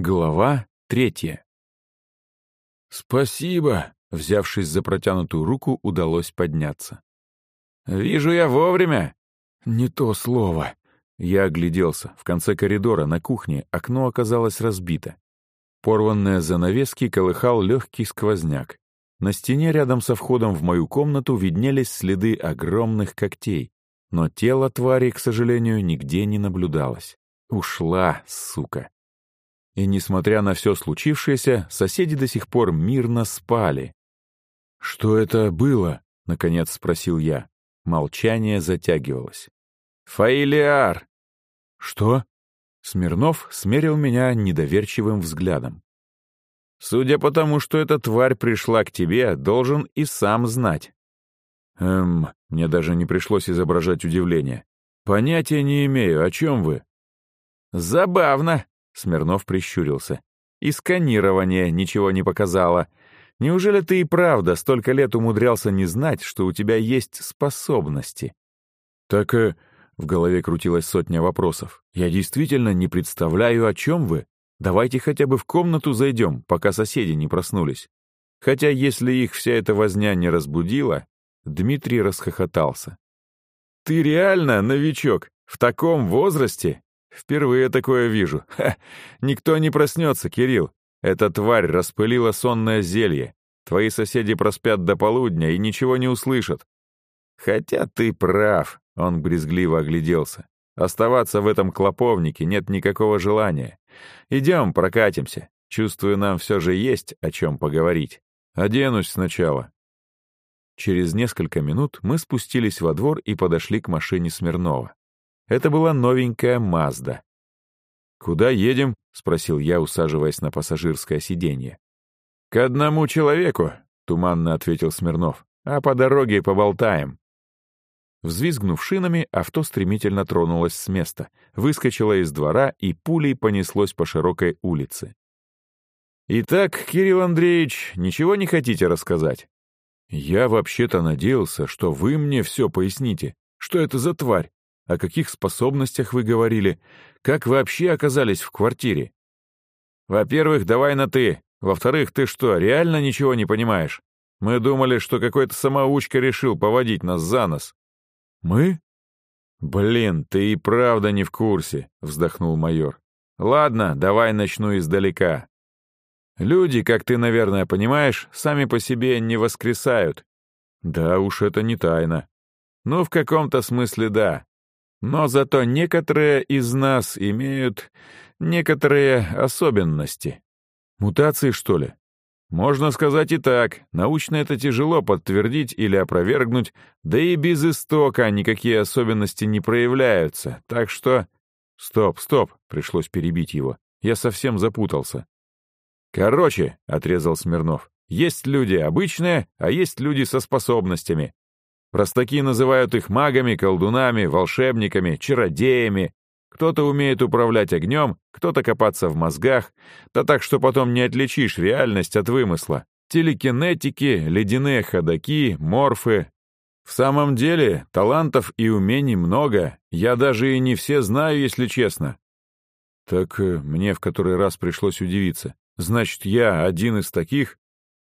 Глава третья. «Спасибо!» — взявшись за протянутую руку, удалось подняться. «Вижу я вовремя!» «Не то слово!» Я огляделся. В конце коридора, на кухне, окно оказалось разбито. Порванные занавески колыхал легкий сквозняк. На стене рядом со входом в мою комнату виднелись следы огромных когтей, но тело твари, к сожалению, нигде не наблюдалось. Ушла, сука. И, несмотря на все случившееся, соседи до сих пор мирно спали. «Что это было?» — наконец спросил я. Молчание затягивалось. «Фаилиар!» «Что?» Смирнов смерил меня недоверчивым взглядом. «Судя по тому, что эта тварь пришла к тебе, должен и сам знать». «Эм, мне даже не пришлось изображать удивление. Понятия не имею, о чем вы?» «Забавно», Смирнов прищурился. «И сканирование ничего не показало. Неужели ты и правда столько лет умудрялся не знать, что у тебя есть способности?» «Так...» э, — в голове крутилась сотня вопросов. «Я действительно не представляю, о чем вы. Давайте хотя бы в комнату зайдем, пока соседи не проснулись». Хотя если их вся эта возня не разбудила, Дмитрий расхохотался. «Ты реально новичок? В таком возрасте? Впервые такое вижу. Ха! Никто не проснется, Кирилл. Эта тварь распылила сонное зелье. Твои соседи проспят до полудня и ничего не услышат. Хотя ты прав, он брезгливо огляделся. Оставаться в этом клоповнике нет никакого желания. Идем, прокатимся. Чувствую, нам все же есть о чем поговорить. Оденусь сначала. Через несколько минут мы спустились во двор и подошли к машине Смирнова. Это была новенькая Мазда. «Куда едем?» — спросил я, усаживаясь на пассажирское сиденье. «К одному человеку», — туманно ответил Смирнов. «А по дороге поболтаем». Взвизгнув шинами, авто стремительно тронулось с места, выскочило из двора и пулей понеслось по широкой улице. «Итак, Кирилл Андреевич, ничего не хотите рассказать?» «Я вообще-то надеялся, что вы мне все поясните. Что это за тварь? О каких способностях вы говорили? Как вообще оказались в квартире? Во-первых, давай на «ты». Во-вторых, ты что, реально ничего не понимаешь? Мы думали, что какой-то самоучка решил поводить нас за нос. Мы? Блин, ты и правда не в курсе, вздохнул майор. Ладно, давай начну издалека. Люди, как ты, наверное, понимаешь, сами по себе не воскресают. Да уж, это не тайна. Ну, в каком-то смысле да. Но зато некоторые из нас имеют некоторые особенности. Мутации, что ли? Можно сказать и так. Научно это тяжело подтвердить или опровергнуть, да и без истока никакие особенности не проявляются. Так что... Стоп, стоп, пришлось перебить его. Я совсем запутался. Короче, — отрезал Смирнов, — есть люди обычные, а есть люди со способностями. Простаки называют их магами, колдунами, волшебниками, чародеями. Кто-то умеет управлять огнем, кто-то копаться в мозгах, да так, что потом не отличишь реальность от вымысла. Телекинетики, ледяные ходаки, морфы. В самом деле, талантов и умений много, я даже и не все знаю, если честно. Так э, мне в который раз пришлось удивиться. Значит, я один из таких?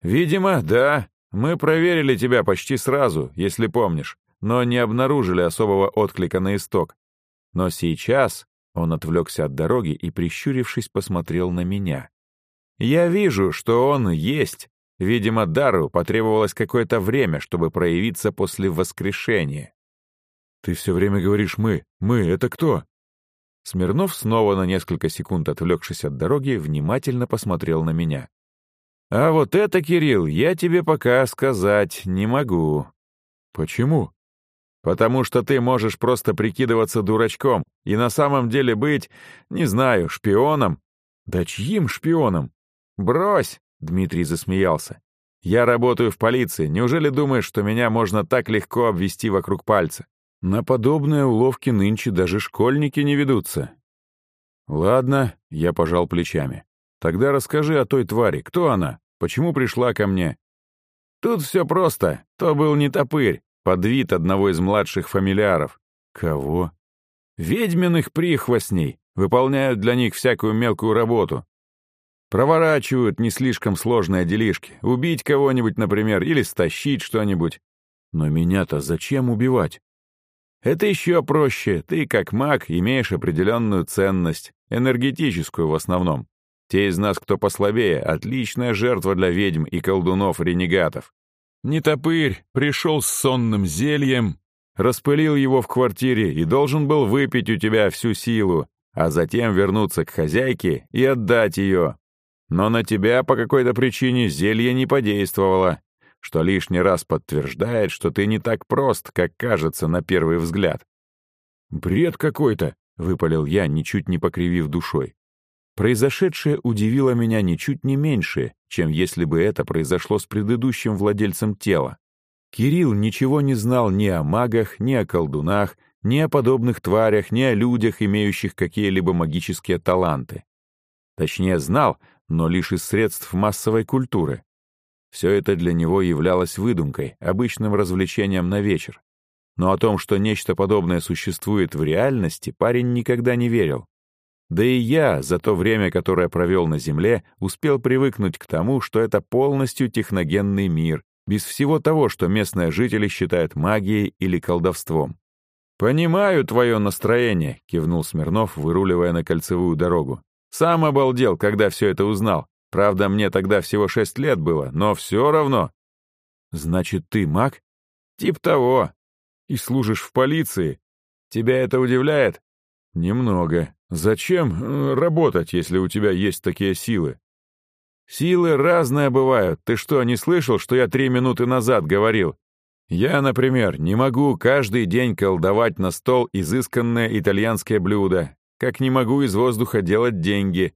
Видимо, да, мы проверили тебя почти сразу, если помнишь, но не обнаружили особого отклика на исток. Но сейчас он отвлекся от дороги и, прищурившись, посмотрел на меня. Я вижу, что он есть. Видимо, Дару потребовалось какое-то время, чтобы проявиться после воскрешения. Ты все время говоришь «мы». «Мы» — это кто? Смирнов, снова на несколько секунд отвлекшись от дороги, внимательно посмотрел на меня. А вот это, Кирилл, я тебе пока сказать не могу. Почему? Потому что ты можешь просто прикидываться дурачком и на самом деле быть, не знаю, шпионом. Да чьим шпионом? Брось, Дмитрий засмеялся. Я работаю в полиции. Неужели думаешь, что меня можно так легко обвести вокруг пальца? На подобные уловки нынче даже школьники не ведутся. Ладно, я пожал плечами. Тогда расскажи о той твари. Кто она? Почему пришла ко мне? Тут все просто. То был не топырь, под вид одного из младших фамильяров. Кого? Ведьминых прихвостней. Выполняют для них всякую мелкую работу. Проворачивают не слишком сложные делишки. Убить кого-нибудь, например, или стащить что-нибудь. Но меня-то зачем убивать? Это еще проще. Ты, как маг, имеешь определенную ценность, энергетическую в основном. Те из нас, кто послабее, отличная жертва для ведьм и колдунов-ренегатов. Нетопырь пришел с сонным зельем, распылил его в квартире и должен был выпить у тебя всю силу, а затем вернуться к хозяйке и отдать ее. Но на тебя по какой-то причине зелье не подействовало, что лишний раз подтверждает, что ты не так прост, как кажется на первый взгляд. «Бред какой-то!» — выпалил я, ничуть не покривив душой. Произошедшее удивило меня ничуть не меньше, чем если бы это произошло с предыдущим владельцем тела. Кирилл ничего не знал ни о магах, ни о колдунах, ни о подобных тварях, ни о людях, имеющих какие-либо магические таланты. Точнее, знал, но лишь из средств массовой культуры. Все это для него являлось выдумкой, обычным развлечением на вечер. Но о том, что нечто подобное существует в реальности, парень никогда не верил. Да и я, за то время, которое провел на Земле, успел привыкнуть к тому, что это полностью техногенный мир, без всего того, что местные жители считают магией или колдовством. «Понимаю твое настроение», — кивнул Смирнов, выруливая на кольцевую дорогу. «Сам обалдел, когда все это узнал. Правда, мне тогда всего шесть лет было, но все равно». «Значит, ты маг?» «Тип того. И служишь в полиции. Тебя это удивляет?» «Немного. Зачем э, работать, если у тебя есть такие силы?» «Силы разные бывают. Ты что, не слышал, что я три минуты назад говорил? Я, например, не могу каждый день колдовать на стол изысканное итальянское блюдо, как не могу из воздуха делать деньги.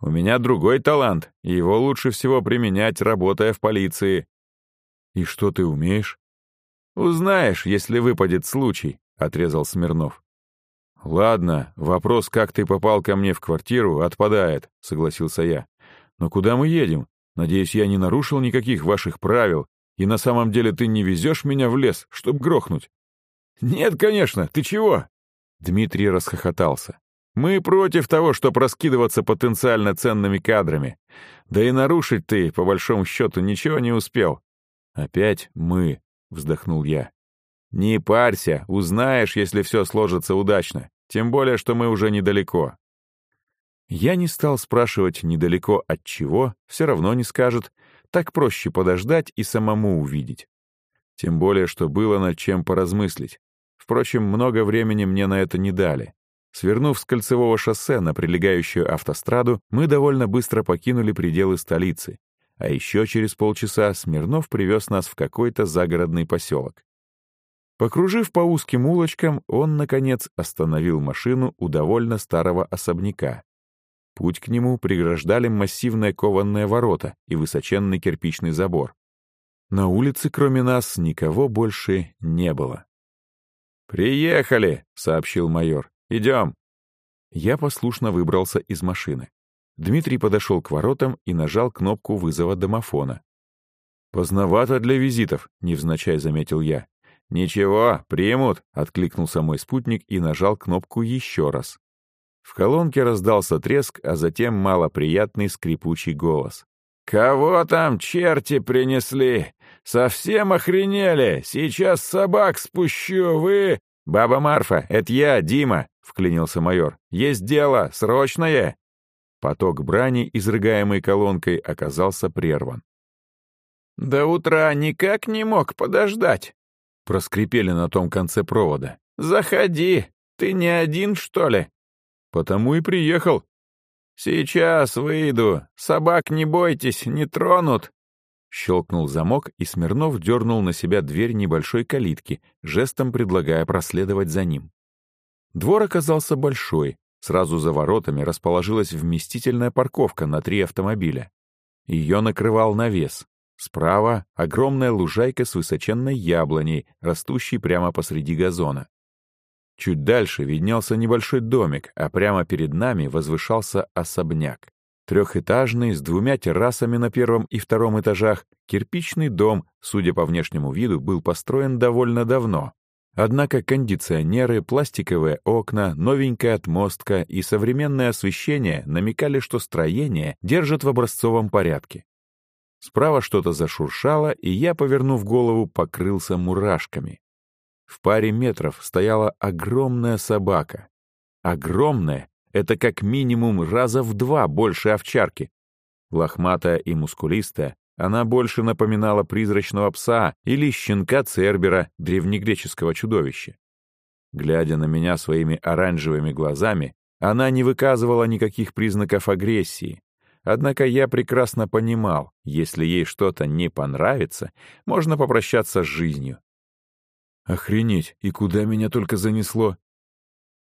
У меня другой талант, и его лучше всего применять, работая в полиции». «И что ты умеешь?» «Узнаешь, если выпадет случай», — отрезал Смирнов. «Ладно, вопрос, как ты попал ко мне в квартиру, отпадает», — согласился я. «Но куда мы едем? Надеюсь, я не нарушил никаких ваших правил, и на самом деле ты не везешь меня в лес, чтобы грохнуть?» «Нет, конечно, ты чего?» Дмитрий расхохотался. «Мы против того, чтобы раскидываться потенциально ценными кадрами. Да и нарушить ты, по большому счету, ничего не успел». «Опять мы», — вздохнул я. «Не парься, узнаешь, если все сложится удачно. Тем более, что мы уже недалеко». Я не стал спрашивать недалеко от чего, все равно не скажет. Так проще подождать и самому увидеть. Тем более, что было над чем поразмыслить. Впрочем, много времени мне на это не дали. Свернув с кольцевого шоссе на прилегающую автостраду, мы довольно быстро покинули пределы столицы. А еще через полчаса Смирнов привез нас в какой-то загородный поселок. Покружив по узким улочкам, он, наконец, остановил машину у довольно старого особняка. Путь к нему преграждали массивные кованные ворота и высоченный кирпичный забор. На улице, кроме нас, никого больше не было. «Приехали!» — сообщил майор. «Идем!» Я послушно выбрался из машины. Дмитрий подошел к воротам и нажал кнопку вызова домофона. «Поздновато для визитов», — невзначай заметил я. «Ничего, примут», — откликнулся мой спутник и нажал кнопку еще раз. В колонке раздался треск, а затем малоприятный скрипучий голос. «Кого там черти принесли? Совсем охренели? Сейчас собак спущу, вы...» «Баба Марфа, это я, Дима», — вклинился майор. «Есть дело, срочное!» Поток брани, изрыгаемый колонкой, оказался прерван. «До утра никак не мог подождать», — проскрипели на том конце провода. «Заходи, ты не один, что ли?» Потому и приехал. Сейчас выйду. Собак не бойтесь, не тронут. Щелкнул замок, и Смирнов дернул на себя дверь небольшой калитки, жестом предлагая проследовать за ним. Двор оказался большой. Сразу за воротами расположилась вместительная парковка на три автомобиля. Ее накрывал навес. Справа — огромная лужайка с высоченной яблоней, растущей прямо посреди газона. Чуть дальше виднелся небольшой домик, а прямо перед нами возвышался особняк. Трехэтажный, с двумя террасами на первом и втором этажах, кирпичный дом, судя по внешнему виду, был построен довольно давно. Однако кондиционеры, пластиковые окна, новенькая отмостка и современное освещение намекали, что строение держат в образцовом порядке. Справа что-то зашуршало, и я, повернув голову, покрылся мурашками. В паре метров стояла огромная собака. Огромная — это как минимум раза в два больше овчарки. Лохматая и мускулистая, она больше напоминала призрачного пса или щенка Цербера, древнегреческого чудовища. Глядя на меня своими оранжевыми глазами, она не выказывала никаких признаков агрессии. Однако я прекрасно понимал, если ей что-то не понравится, можно попрощаться с жизнью. Охренеть, и куда меня только занесло?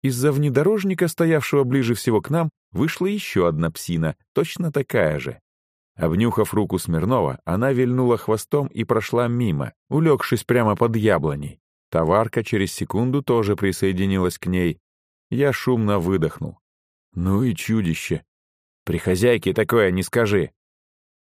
Из-за внедорожника, стоявшего ближе всего к нам, вышла еще одна псина, точно такая же. Обнюхав руку Смирнова, она вильнула хвостом и прошла мимо, улегшись прямо под яблоней. Товарка через секунду тоже присоединилась к ней. Я шумно выдохнул. Ну и чудище. При хозяйке такое не скажи.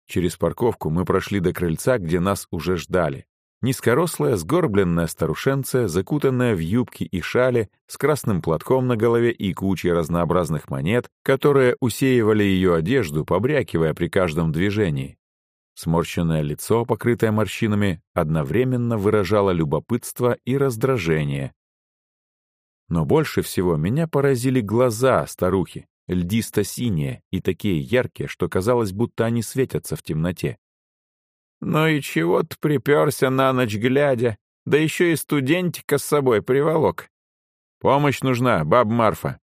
Через парковку мы прошли до крыльца, где нас уже ждали. Низкорослая, сгорбленная старушенция, закутанная в юбки и шали, с красным платком на голове и кучей разнообразных монет, которые усеивали ее одежду, побрякивая при каждом движении. Сморщенное лицо, покрытое морщинами, одновременно выражало любопытство и раздражение. Но больше всего меня поразили глаза старухи, льдисто-синие и такие яркие, что казалось, будто они светятся в темноте. «Ну и чего ты приперся на ночь глядя? Да еще и студентика с собой приволок. Помощь нужна, баб Марфа».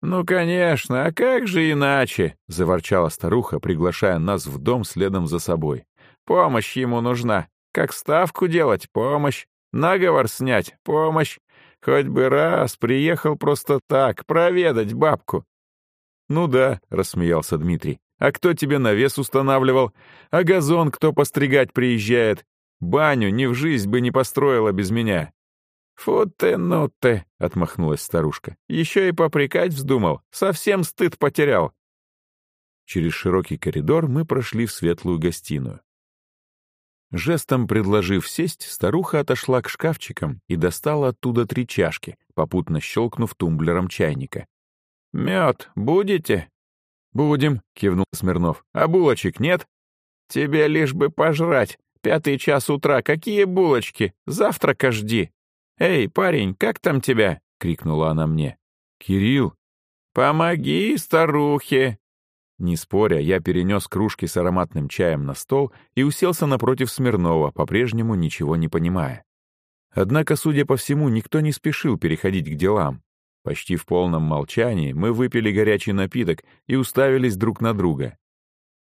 «Ну, конечно, а как же иначе?» — заворчала старуха, приглашая нас в дом следом за собой. «Помощь ему нужна. Как ставку делать — помощь. Наговор снять — помощь. Хоть бы раз приехал просто так, проведать бабку». «Ну да», — рассмеялся Дмитрий. А кто тебе навес устанавливал? А газон кто постригать приезжает? Баню ни в жизнь бы не построила без меня». «Фу ты, ну ты!» — отмахнулась старушка. «Еще и попрекать вздумал. Совсем стыд потерял». Через широкий коридор мы прошли в светлую гостиную. Жестом предложив сесть, старуха отошла к шкафчикам и достала оттуда три чашки, попутно щелкнув тумблером чайника. «Мед будете?» «Будем», — кивнул Смирнов. «А булочек нет?» «Тебе лишь бы пожрать. Пятый час утра. Какие булочки? Завтрака жди». «Эй, парень, как там тебя?» — крикнула она мне. «Кирилл». «Помоги старухе!» Не споря, я перенес кружки с ароматным чаем на стол и уселся напротив Смирнова, по-прежнему ничего не понимая. Однако, судя по всему, никто не спешил переходить к делам. Почти в полном молчании мы выпили горячий напиток и уставились друг на друга.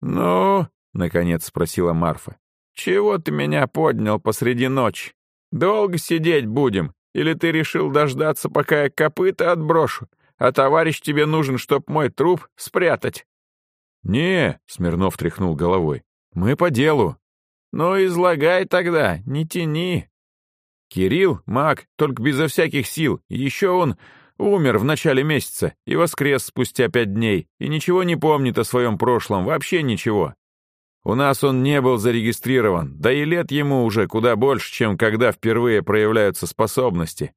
«Ну?» — наконец спросила Марфа. «Чего ты меня поднял посреди ночи? Долго сидеть будем? Или ты решил дождаться, пока я копыта отброшу, а товарищ тебе нужен, чтоб мой труп спрятать?» «Не», — Смирнов тряхнул головой, — «мы по делу». «Ну, излагай тогда, не тяни». «Кирилл — маг, только безо всяких сил, еще он Умер в начале месяца и воскрес спустя пять дней, и ничего не помнит о своем прошлом, вообще ничего. У нас он не был зарегистрирован, да и лет ему уже куда больше, чем когда впервые проявляются способности.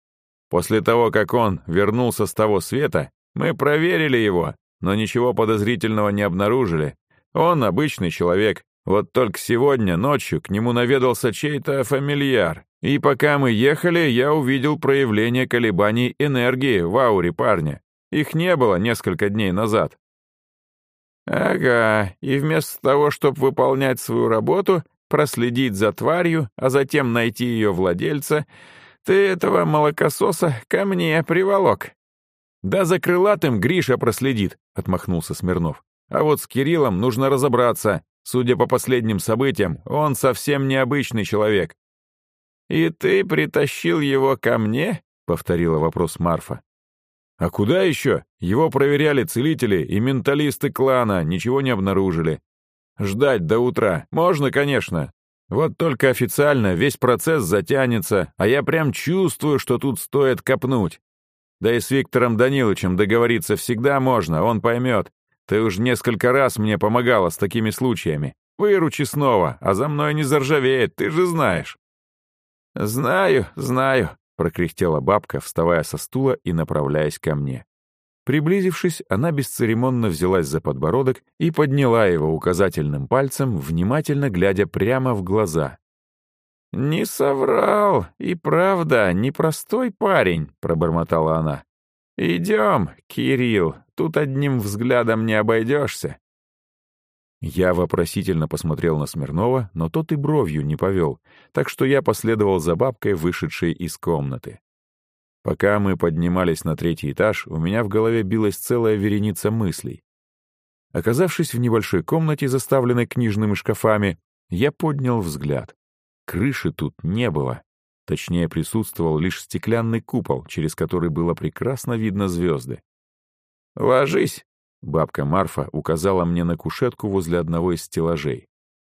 После того, как он вернулся с того света, мы проверили его, но ничего подозрительного не обнаружили. Он обычный человек, вот только сегодня ночью к нему наведался чей-то фамильяр. И пока мы ехали, я увидел проявление колебаний энергии в ауре парня. Их не было несколько дней назад. Ага, и вместо того, чтобы выполнять свою работу, проследить за тварью, а затем найти ее владельца, ты этого молокососа ко мне приволок. Да за крылатым Гриша проследит, отмахнулся Смирнов. А вот с Кириллом нужно разобраться. Судя по последним событиям, он совсем необычный человек. «И ты притащил его ко мне?» — повторила вопрос Марфа. «А куда еще? Его проверяли целители и менталисты клана, ничего не обнаружили. Ждать до утра можно, конечно. Вот только официально весь процесс затянется, а я прям чувствую, что тут стоит копнуть. Да и с Виктором Даниловичем договориться всегда можно, он поймет. Ты уж несколько раз мне помогала с такими случаями. Выручи снова, а за мной не заржавеет, ты же знаешь». «Знаю, знаю», прокряхтела бабка, вставая со стула и направляясь ко мне. Приблизившись, она бесцеремонно взялась за подбородок и подняла его указательным пальцем, внимательно глядя прямо в глаза. «Не соврал, и правда, непростой парень», — пробормотала она. «Идем, Кирилл, тут одним взглядом не обойдешься». Я вопросительно посмотрел на Смирнова, но тот и бровью не повел, так что я последовал за бабкой, вышедшей из комнаты. Пока мы поднимались на третий этаж, у меня в голове билась целая вереница мыслей. Оказавшись в небольшой комнате, заставленной книжными шкафами, я поднял взгляд. Крыши тут не было. Точнее, присутствовал лишь стеклянный купол, через который было прекрасно видно звезды. «Ложись!» — бабка Марфа указала мне на кушетку возле одного из стеллажей.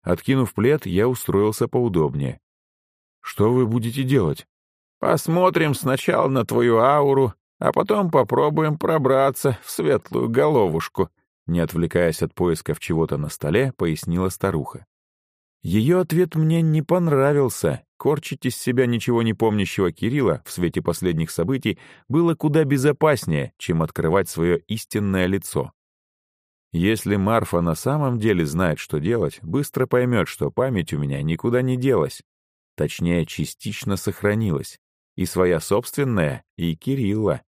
Откинув плед, я устроился поудобнее. «Что вы будете делать?» Посмотрим сначала на твою ауру, а потом попробуем пробраться в светлую головушку», не отвлекаясь от поисков чего-то на столе, пояснила старуха. Ее ответ мне не понравился. Корчить из себя ничего не помнящего Кирилла в свете последних событий было куда безопаснее, чем открывать свое истинное лицо. Если Марфа на самом деле знает, что делать, быстро поймет, что память у меня никуда не делась. Точнее, частично сохранилась. И своя собственная, и Кирилла.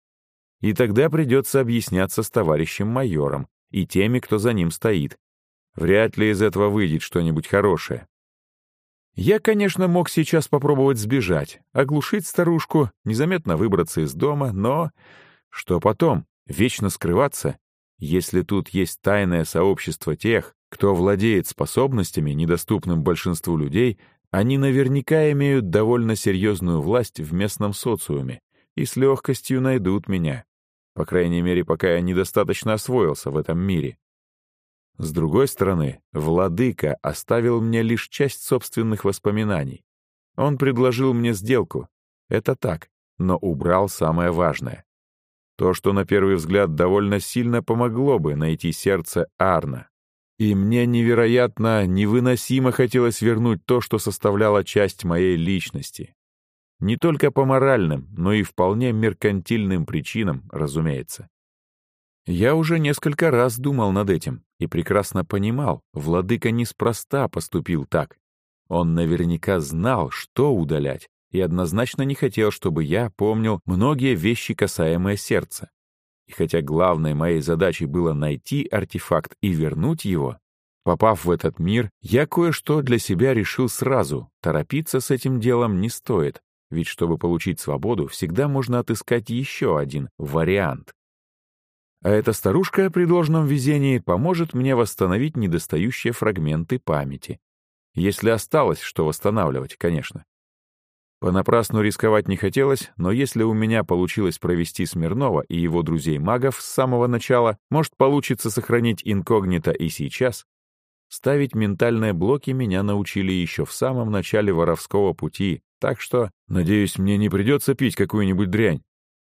И тогда придется объясняться с товарищем майором и теми, кто за ним стоит. Вряд ли из этого выйдет что-нибудь хорошее. Я, конечно, мог сейчас попробовать сбежать, оглушить старушку, незаметно выбраться из дома, но... Что потом? Вечно скрываться? Если тут есть тайное сообщество тех, кто владеет способностями, недоступным большинству людей, они наверняка имеют довольно серьезную власть в местном социуме и с легкостью найдут меня. По крайней мере, пока я недостаточно освоился в этом мире. С другой стороны, владыка оставил мне лишь часть собственных воспоминаний. Он предложил мне сделку. Это так, но убрал самое важное. То, что на первый взгляд довольно сильно помогло бы найти сердце Арна. И мне невероятно, невыносимо хотелось вернуть то, что составляло часть моей личности. Не только по моральным, но и вполне меркантильным причинам, разумеется. Я уже несколько раз думал над этим и прекрасно понимал, владыка неспроста поступил так. Он наверняка знал, что удалять, и однозначно не хотел, чтобы я помнил многие вещи, касаемые сердца. И хотя главной моей задачей было найти артефакт и вернуть его, попав в этот мир, я кое-что для себя решил сразу. Торопиться с этим делом не стоит, ведь чтобы получить свободу, всегда можно отыскать еще один вариант. А эта старушка при должном везении поможет мне восстановить недостающие фрагменты памяти. Если осталось что восстанавливать, конечно. Понапрасну рисковать не хотелось, но если у меня получилось провести Смирнова и его друзей-магов с самого начала, может, получится сохранить инкогнито и сейчас. Ставить ментальные блоки меня научили еще в самом начале воровского пути, так что, надеюсь, мне не придется пить какую-нибудь дрянь.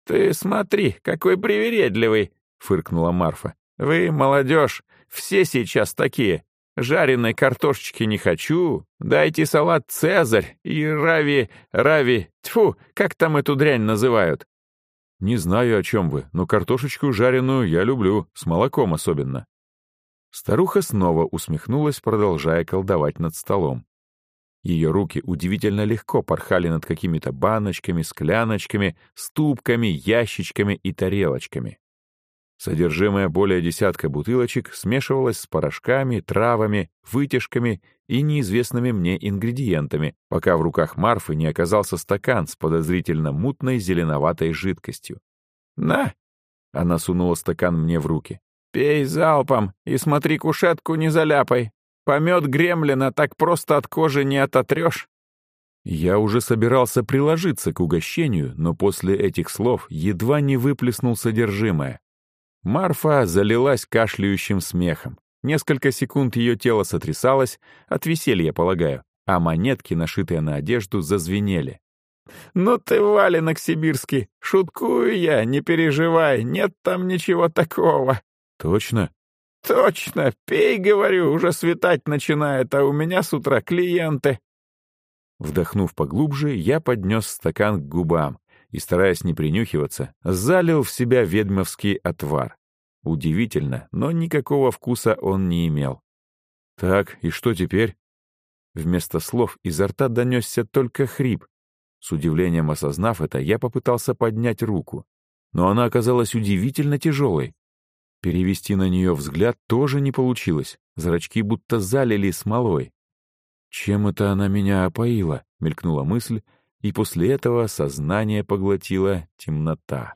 «Ты смотри, какой привередливый!» — фыркнула Марфа. «Вы, молодежь, все сейчас такие. Жареной картошечки не хочу. Дайте салат «Цезарь» и рави... рави... Тьфу, как там эту дрянь называют?» «Не знаю, о чем вы, но картошечку жареную я люблю, с молоком особенно». Старуха снова усмехнулась, продолжая колдовать над столом. Ее руки удивительно легко порхали над какими-то баночками, скляночками, ступками, ящичками и тарелочками. Содержимое более десятка бутылочек смешивалось с порошками, травами, вытяжками и неизвестными мне ингредиентами, пока в руках Марфы не оказался стакан с подозрительно мутной зеленоватой жидкостью. «На!» — она сунула стакан мне в руки. «Пей залпом и смотри, кушетку не заляпай. Помет гремлина так просто от кожи не ототрешь». Я уже собирался приложиться к угощению, но после этих слов едва не выплеснул содержимое. Марфа залилась кашляющим смехом. Несколько секунд ее тело сотрясалось, от веселья, полагаю, а монетки, нашитые на одежду, зазвенели. «Ну ты, валенок сибирский, шуткую я, не переживай, нет там ничего такого». «Точно?» «Точно, пей, говорю, уже светать начинает, а у меня с утра клиенты». Вдохнув поглубже, я поднес стакан к губам, и, стараясь не принюхиваться, залил в себя ведьмовский отвар. Удивительно, но никакого вкуса он не имел. «Так, и что теперь?» Вместо слов изо рта донесся только хрип. С удивлением осознав это, я попытался поднять руку, но она оказалась удивительно тяжелой. Перевести на нее взгляд тоже не получилось, зрачки будто залили смолой. «Чем это она меня опоила?» — мелькнула мысль, и после этого сознание поглотила темнота.